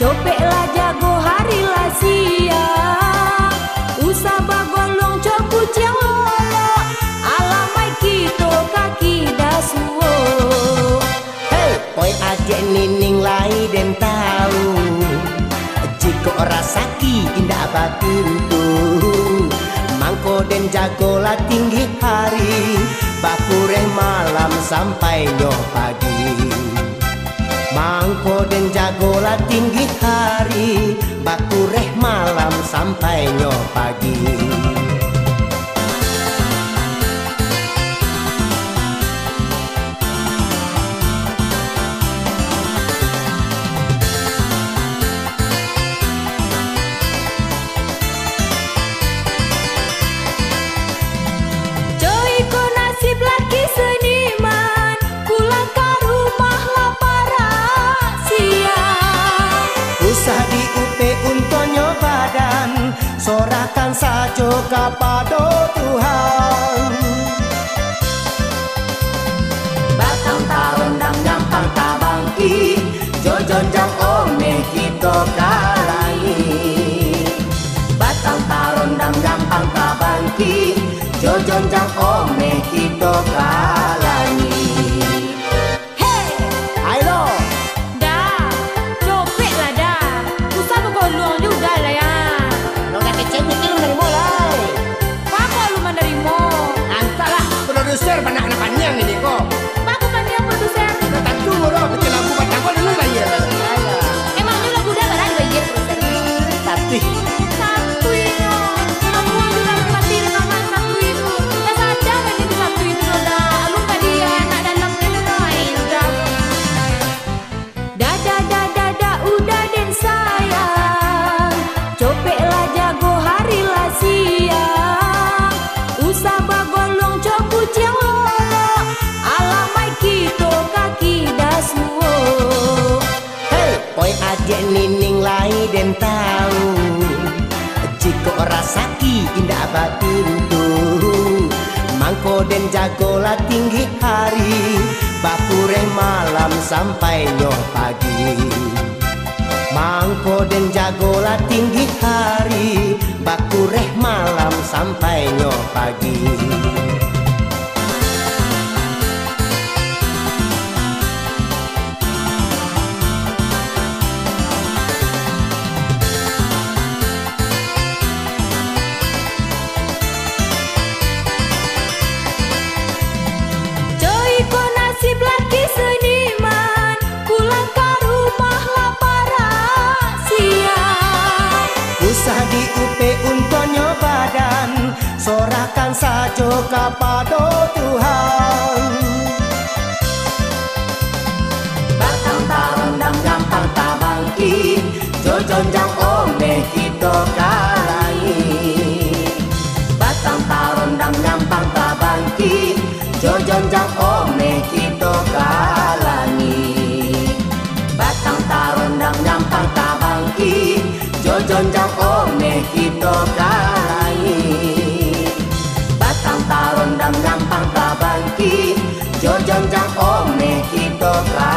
copeklah jago harilah siang usah bagolong copu jawa alamai kita kaki dasuo. Hei poi adik nining lain dan tahu jiko rasaki indah batintu mangko den jagolah tinggi hari. Bakureng malam sampai yo pagi. Mangko den jagolah tinggi hari. Bakureh malam sampai nyoh pagi sorakan sajo kepada Tuhan Batang tahun dan gampang tabangki Jojon jang ome kita kalangi Batang tahun dan gampang tabangki Jojon jang suwo Hei, oi adik nining lai den tahu Rasaki indah batuntu Mangko den jagolah tinggi hari Bakure malam sampai nyoh pagi. Mangko den jagolah tinggi hari Bakureh malam sampai nyoh pagi sajo Tuhan Batang tahun dan gampang tabangki Jojon jang ome kita karangi Batang tahun dan gampang tabangki Jojon jang ome kita kalangi Batang tahun dan gampang tabangki Jojon jang ome kita kalangi otra.